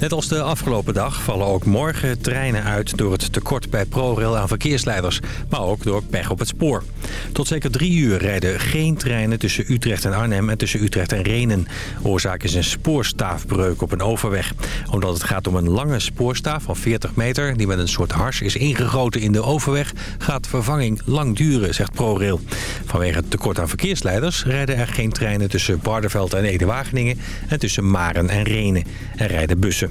Net als de afgelopen dag vallen ook morgen treinen uit... door het tekort bij ProRail aan verkeersleiders. Maar ook door pech op het spoor. Tot zeker drie uur rijden geen treinen tussen Utrecht en Arnhem... en tussen Utrecht en Renen. Oorzaak is een spoorstaafbreuk op een overweg. Omdat het gaat om een lange spoorstaaf van 40 meter... die met een soort hars is ingegoten in de overweg... gaat vervanging lang duren, zegt ProRail. Vanwege het tekort aan verkeersleiders... rijden er geen treinen tussen Barneveld en Ede-Wageningen... en tussen Maren en Renen. Er rijden bussen.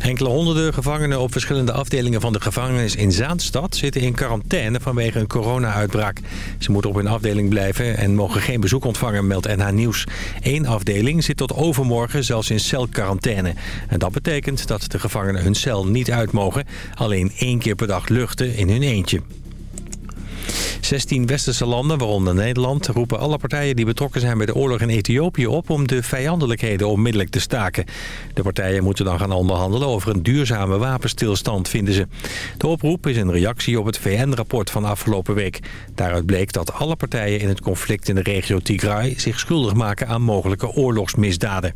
Enkele honderden gevangenen op verschillende afdelingen van de gevangenis in Zaanstad zitten in quarantaine vanwege een corona-uitbraak. Ze moeten op hun afdeling blijven en mogen geen bezoek ontvangen, meldt NH Nieuws. Eén afdeling zit tot overmorgen zelfs in celquarantaine. En dat betekent dat de gevangenen hun cel niet uit mogen, alleen één keer per dag luchten in hun eentje. 16 westerse landen, waaronder Nederland, roepen alle partijen die betrokken zijn bij de oorlog in Ethiopië op om de vijandelijkheden onmiddellijk te staken. De partijen moeten dan gaan onderhandelen over een duurzame wapenstilstand, vinden ze. De oproep is een reactie op het VN-rapport van afgelopen week. Daaruit bleek dat alle partijen in het conflict in de regio Tigray zich schuldig maken aan mogelijke oorlogsmisdaden.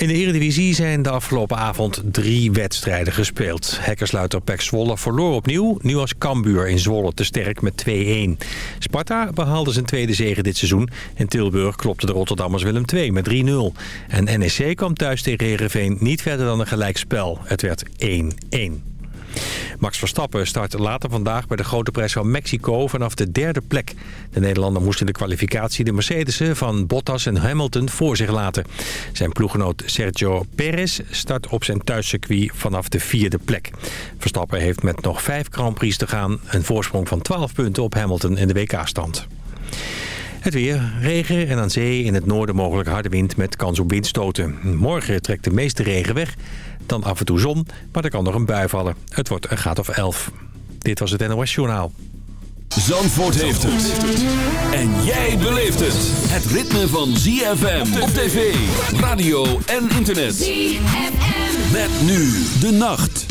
In de Eredivisie zijn de afgelopen avond drie wedstrijden gespeeld. Hekkersluiter Pek Zwolle verloor opnieuw. Nu als Cambuur in Zwolle te sterk met 2-1. Sparta behaalde zijn tweede zege dit seizoen. En Tilburg klopte de Rotterdammers Willem 2 met 3-0. En NEC kwam thuis tegen Heerenveen niet verder dan een gelijkspel. Het werd 1-1. Max Verstappen start later vandaag bij de grote prijs van Mexico vanaf de derde plek. De Nederlander moest in de kwalificatie de Mercedes'en van Bottas en Hamilton voor zich laten. Zijn ploeggenoot Sergio Perez start op zijn thuiscircuit vanaf de vierde plek. Verstappen heeft met nog vijf Grand Prix te gaan een voorsprong van 12 punten op Hamilton in de WK-stand. Het weer, regen en aan zee in het noorden mogelijk harde wind met kans op windstoten. Morgen trekt de meeste regen weg, dan af en toe zon, maar er kan nog een bui vallen. Het wordt een graad of 11. Dit was het NOS Journaal. Zandvoort heeft het. En jij beleeft het. Het ritme van ZFM op tv, radio en internet. ZFM. Met nu de nacht.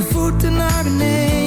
de voeten naar beneden.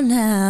now.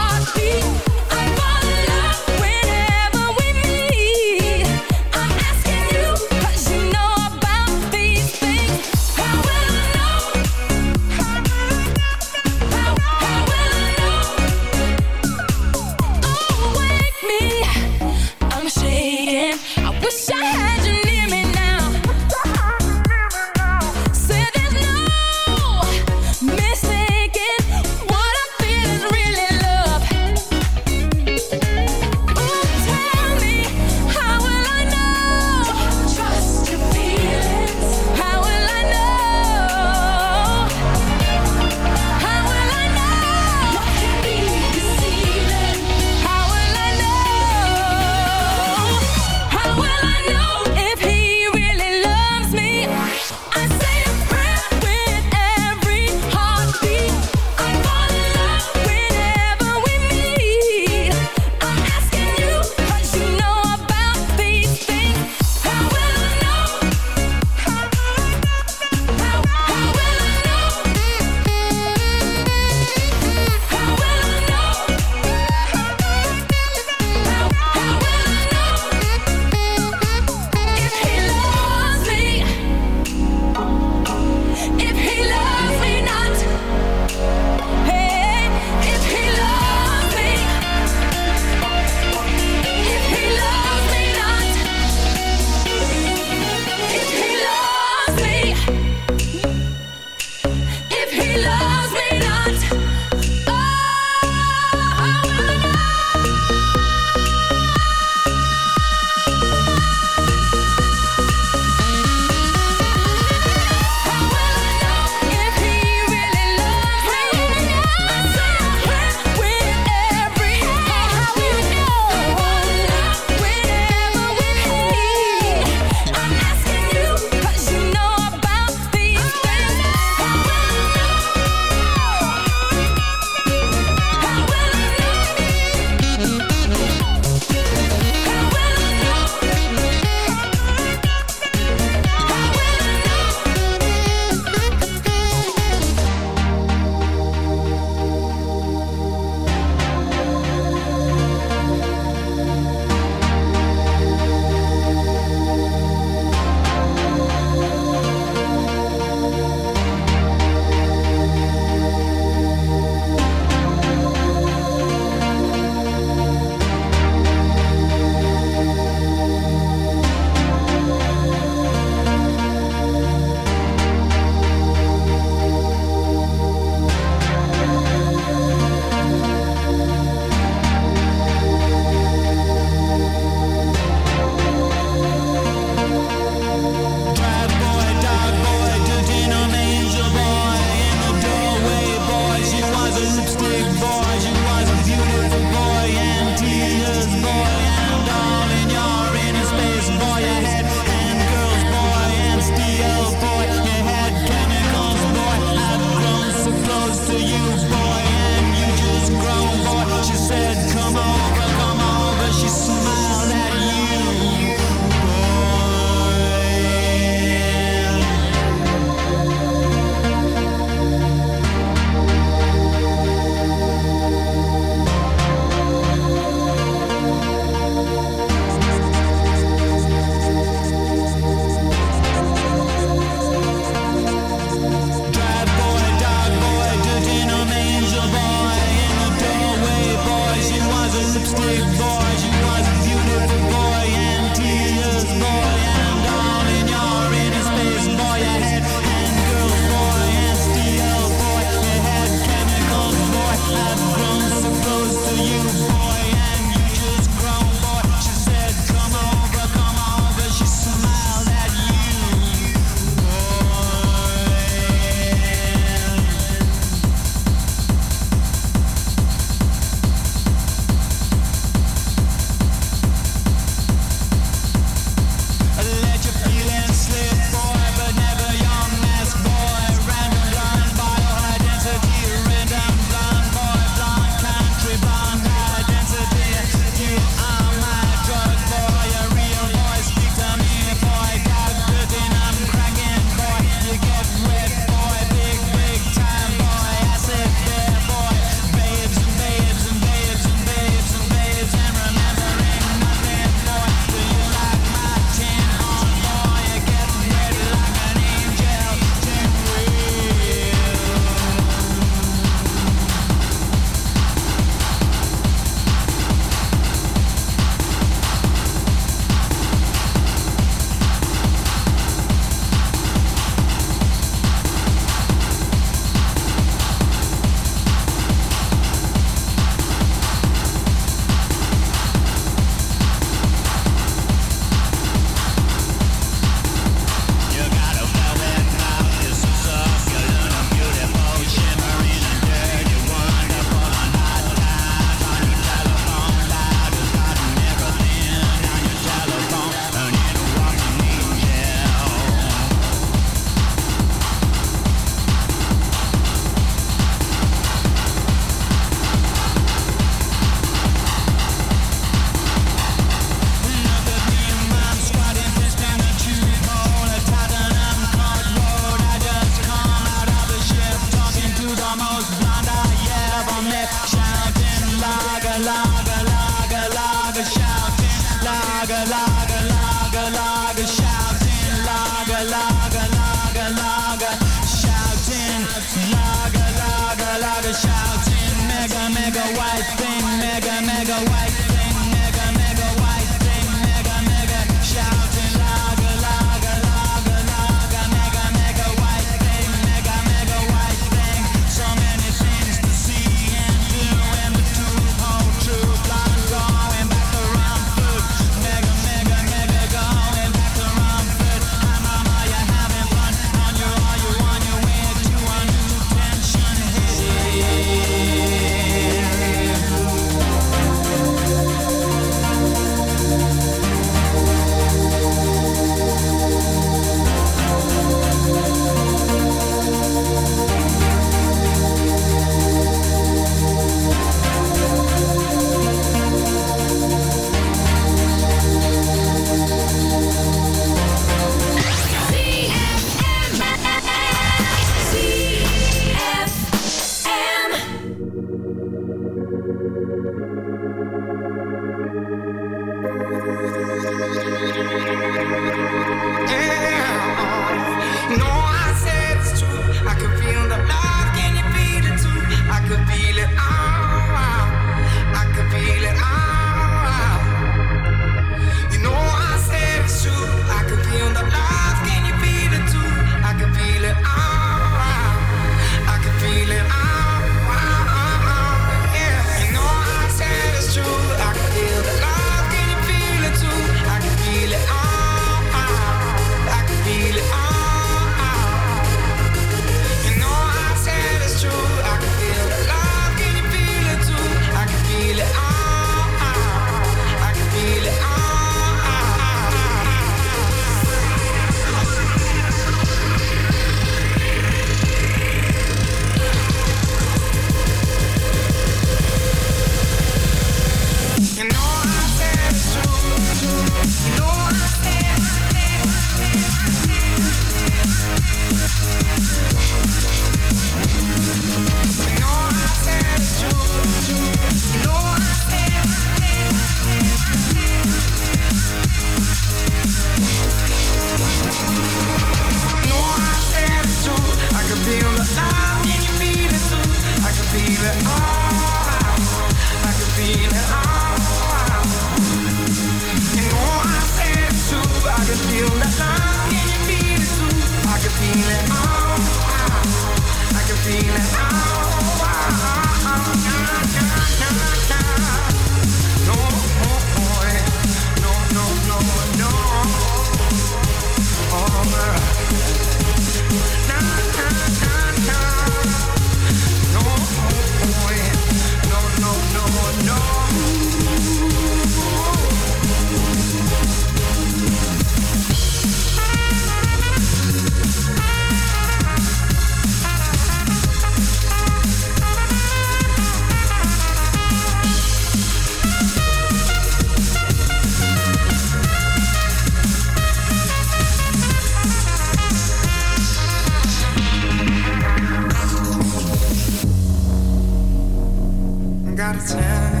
got a time.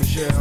Michelle.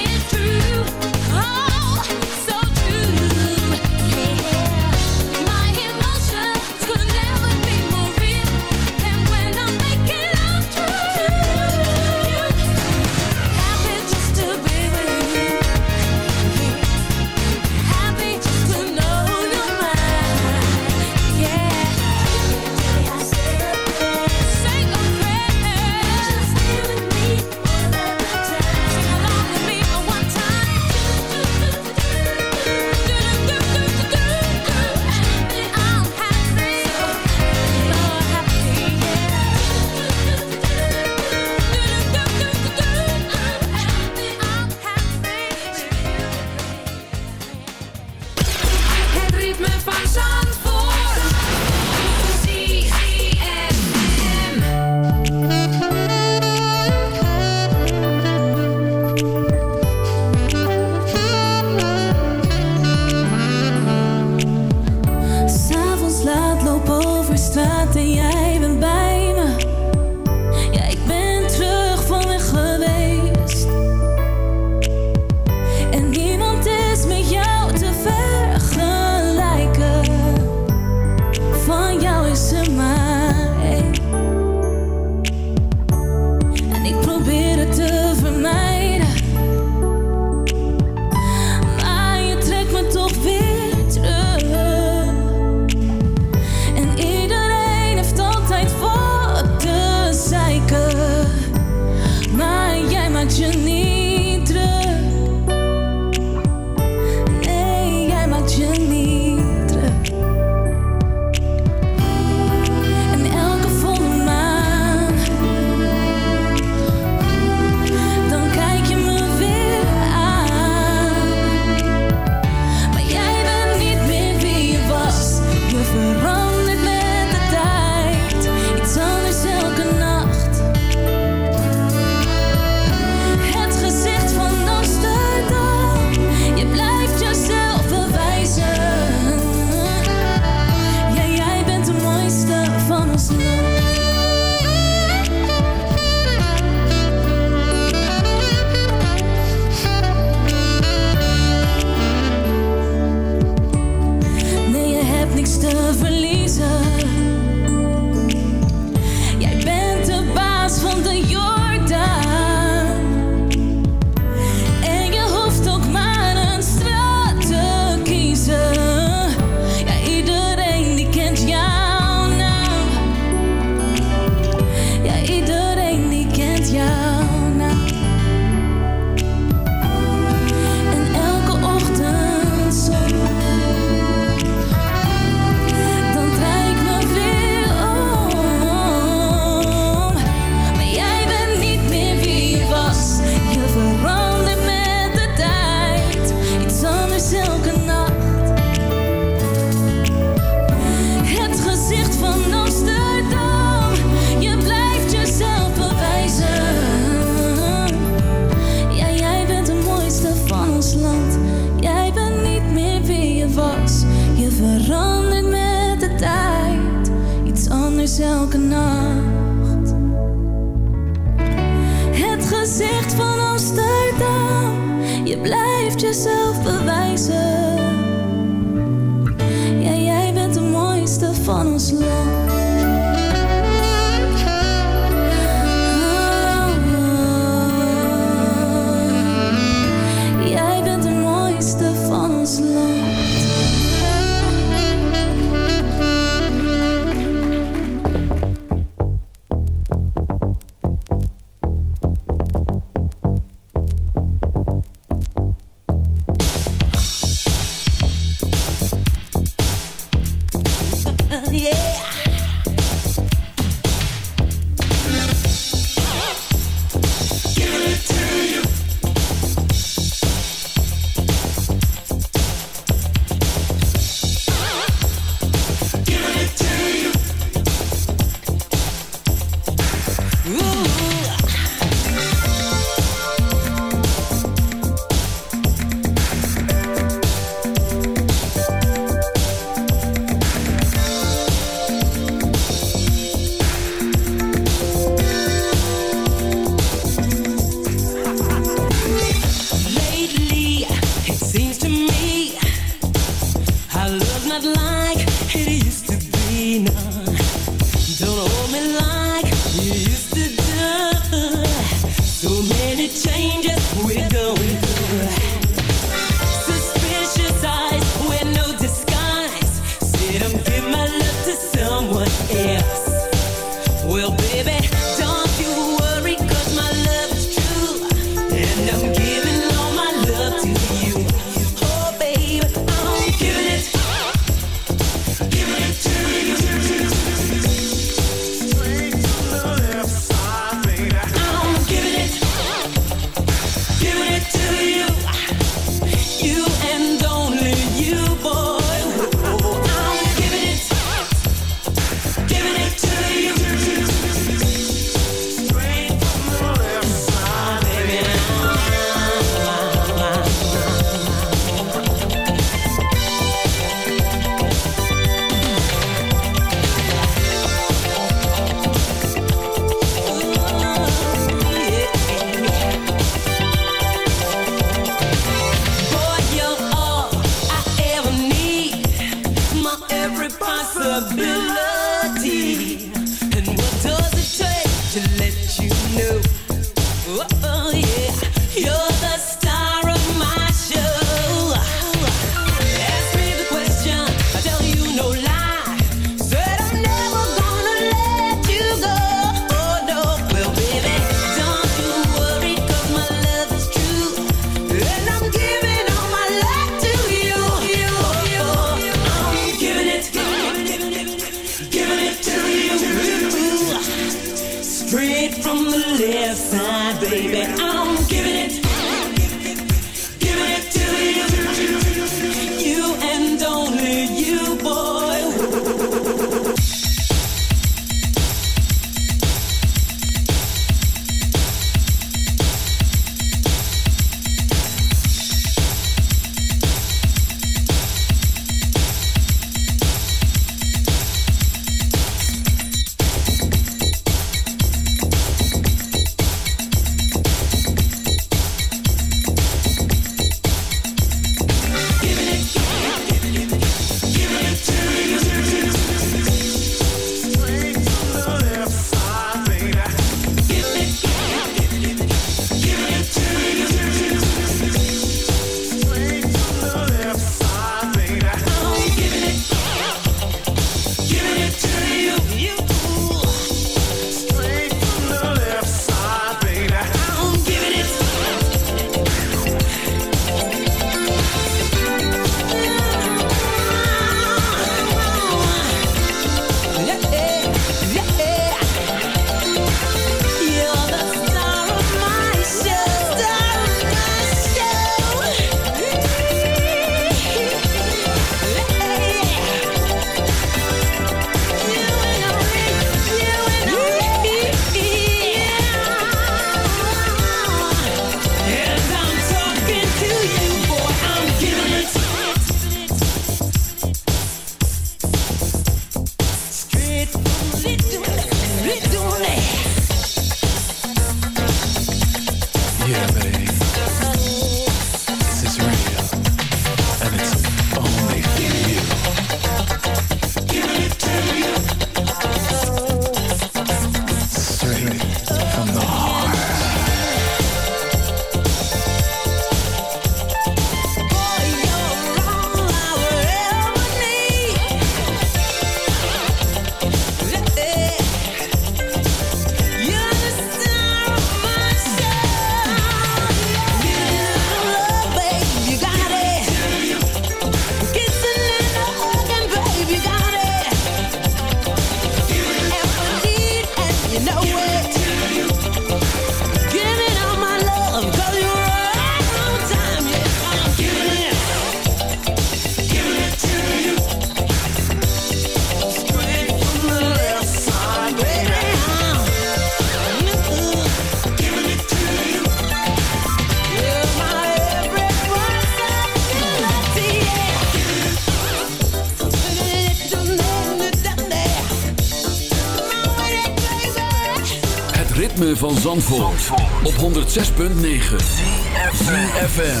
Zandvoort, Zandvoort. op 106.9 CFFM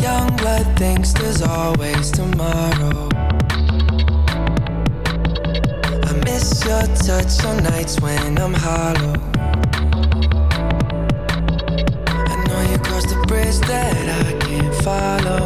Young blood thinks there's always tomorrow. I miss your touch on nights when I'm hollow. follow.